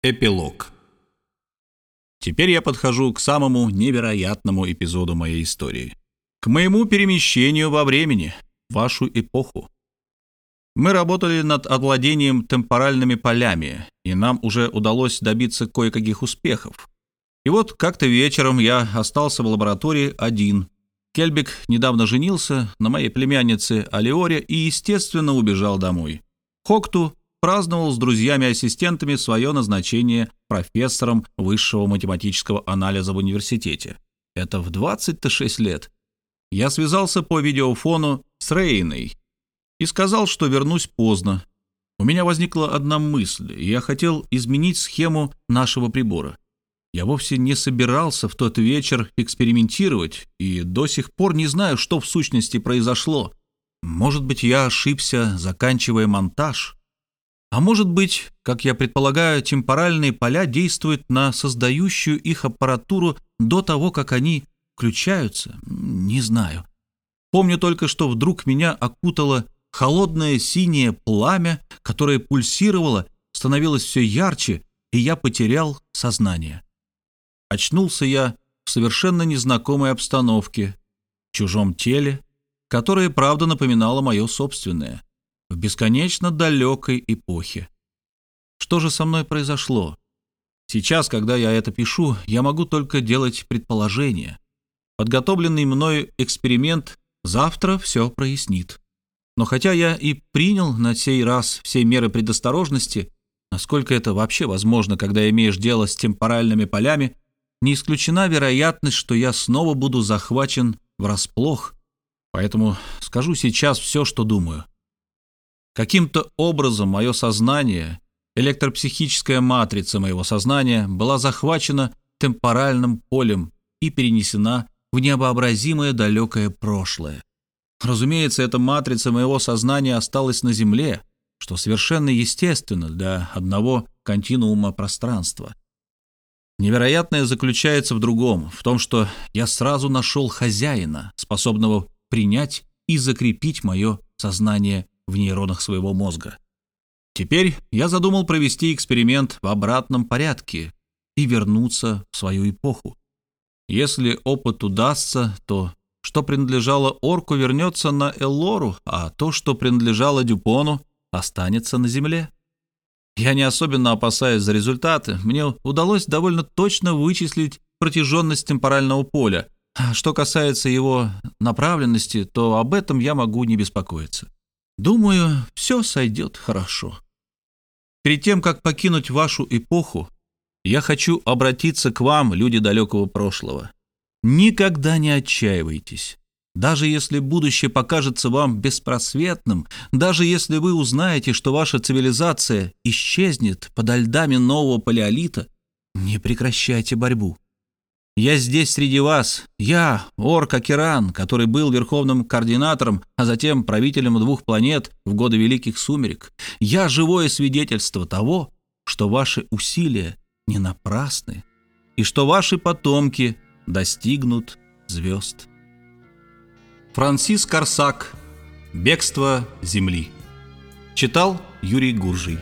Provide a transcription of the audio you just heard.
Эпилог. Теперь я подхожу к самому невероятному эпизоду моей истории. К моему перемещению во времени, вашу эпоху. Мы работали над овладением темпоральными полями, и нам уже удалось добиться кое-каких успехов. И вот как-то вечером я остался в лаборатории один. Кельбик недавно женился на моей племяннице Алиоре и, естественно, убежал домой. Хокту праздновал с друзьями-ассистентами свое назначение профессором высшего математического анализа в университете. Это в 26 лет. Я связался по видеофону с Рейной и сказал, что вернусь поздно. У меня возникла одна мысль, и я хотел изменить схему нашего прибора. Я вовсе не собирался в тот вечер экспериментировать, и до сих пор не знаю, что в сущности произошло. Может быть, я ошибся, заканчивая монтаж. А может быть, как я предполагаю, темпоральные поля действуют на создающую их аппаратуру до того, как они включаются? Не знаю. Помню только, что вдруг меня окутало холодное синее пламя, которое пульсировало, становилось все ярче, и я потерял сознание. Очнулся я в совершенно незнакомой обстановке, в чужом теле, которое, правда, напоминало мое собственное в бесконечно далекой эпохе. Что же со мной произошло? Сейчас, когда я это пишу, я могу только делать предположения. Подготовленный мною эксперимент завтра все прояснит. Но хотя я и принял на сей раз все меры предосторожности, насколько это вообще возможно, когда имеешь дело с темпоральными полями, не исключена вероятность, что я снова буду захвачен врасплох. Поэтому скажу сейчас все, что думаю. Каким-то образом мое сознание, электропсихическая матрица моего сознания была захвачена темпоральным полем и перенесена в невообразимое далекое прошлое. Разумеется, эта матрица моего сознания осталась на Земле, что совершенно естественно для одного континуума пространства. Невероятное заключается в другом, в том, что я сразу нашел хозяина, способного принять и закрепить мое сознание в нейронах своего мозга. Теперь я задумал провести эксперимент в обратном порядке и вернуться в свою эпоху. Если опыт удастся, то что принадлежало Орку, вернется на Эллору, а то, что принадлежало Дюпону, останется на Земле. Я не особенно опасаюсь за результаты. Мне удалось довольно точно вычислить протяженность темпорального поля. А что касается его направленности, то об этом я могу не беспокоиться. Думаю, все сойдет хорошо. Перед тем, как покинуть вашу эпоху, я хочу обратиться к вам, люди далекого прошлого. Никогда не отчаивайтесь. Даже если будущее покажется вам беспросветным, даже если вы узнаете, что ваша цивилизация исчезнет подо льдами нового палеолита, не прекращайте борьбу. Я здесь среди вас. Я, Орк Акеран, который был верховным координатором, а затем правителем двух планет в годы Великих Сумерек. Я живое свидетельство того, что ваши усилия не напрасны и что ваши потомки достигнут звезд. Франсис Корсак. Бегство Земли. Читал Юрий Гуржий.